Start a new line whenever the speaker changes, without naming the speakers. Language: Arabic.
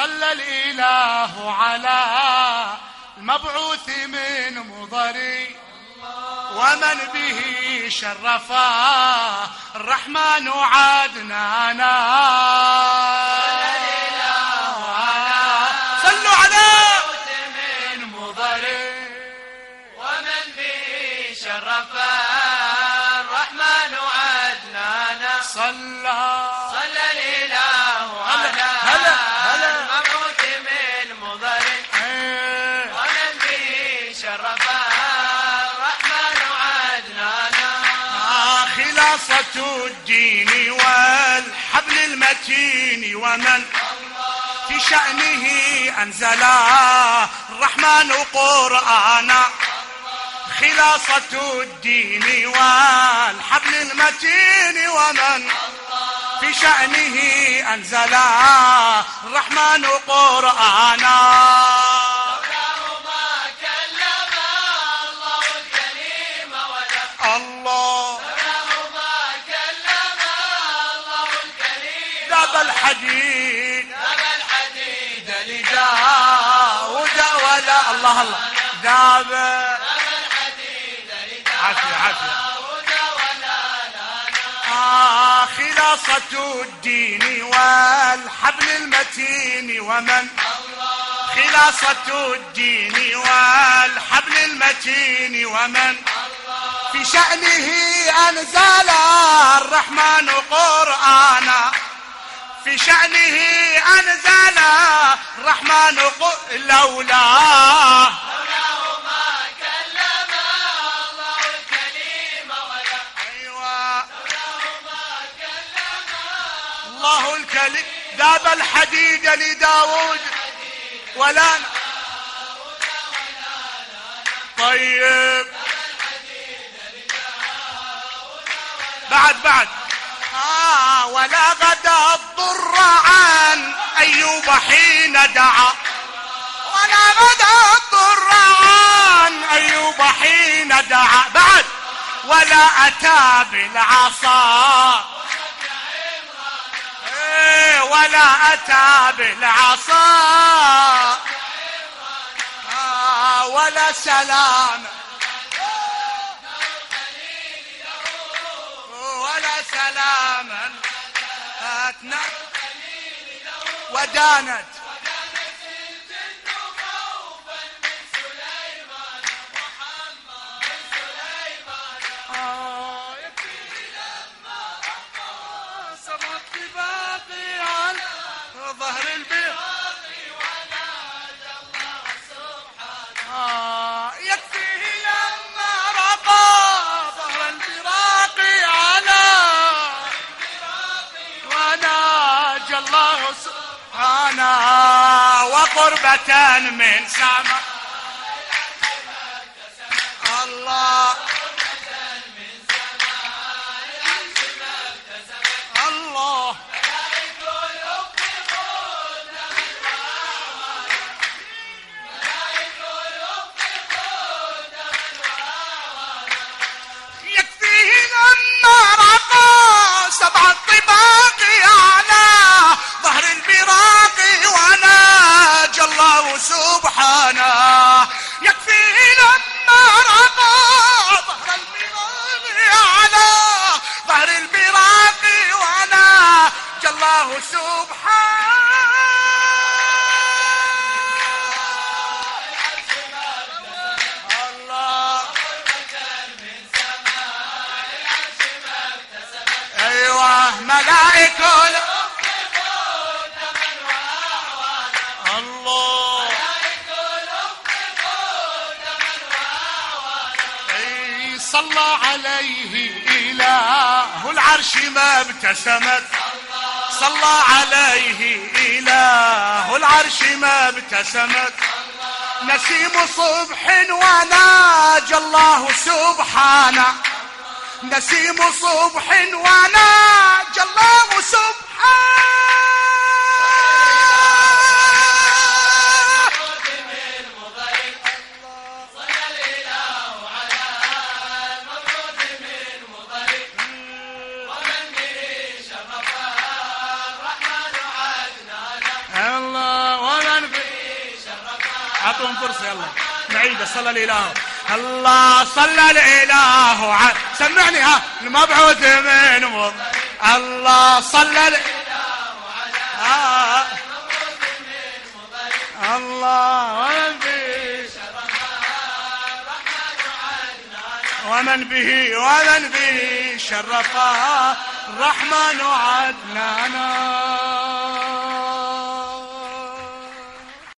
صلى الإله على المبعوث من مضري ومن به شرفا الرحمن عدنانا صلوا الدين والحبل المتين ومن في شأنه أنزل الرحمن قرآنا خلاصة الدين والحبل المتين ومن في شأنه أنزل الرحمن قرآنا ذاب الحديد.
ذاب الحديد
لداود ولا. الله الله. ذاب عافية عافية. آه خلاصة الدين والحبل المتين ومن؟ خلاصة الدين والحبل المتين ومن؟ في شأنه أنزل الرحمن قرآنا. في شأنه أنزل الرحمن ق- لولا.
لولاه الكليم
أيوة. الله الكلم ذاب الحديد لداود ولا طيب. بعد بعد. ولا غدا الضر عن أيوب حين دعا. ولا غدا الضر عن أيوب حين دعا. بعد. ولا أتى بالعصا. إيه، ولا أتى بالعصا. آه، ولا سلام أتنا ودانت. آه، ظهر البيت. سبحانه وقربة من سما. الله. الله. يكفيه لما رقى سبع الطباق الله صلى عليه إله العرش ما ابتسمت. صلى عليه إله العرش ما ابتسمت. نسيم صبح وناجى الله سبحانه. نسيم صبح وناجى اعطوهم فرصة يلا. نعيدة صلى الإله. الله صلى الإله. سمعني ها. المبعوث من مض الله صلى ال... آه. الله ومن به. ومن به ومن به. شرفها الرحمن عدنانا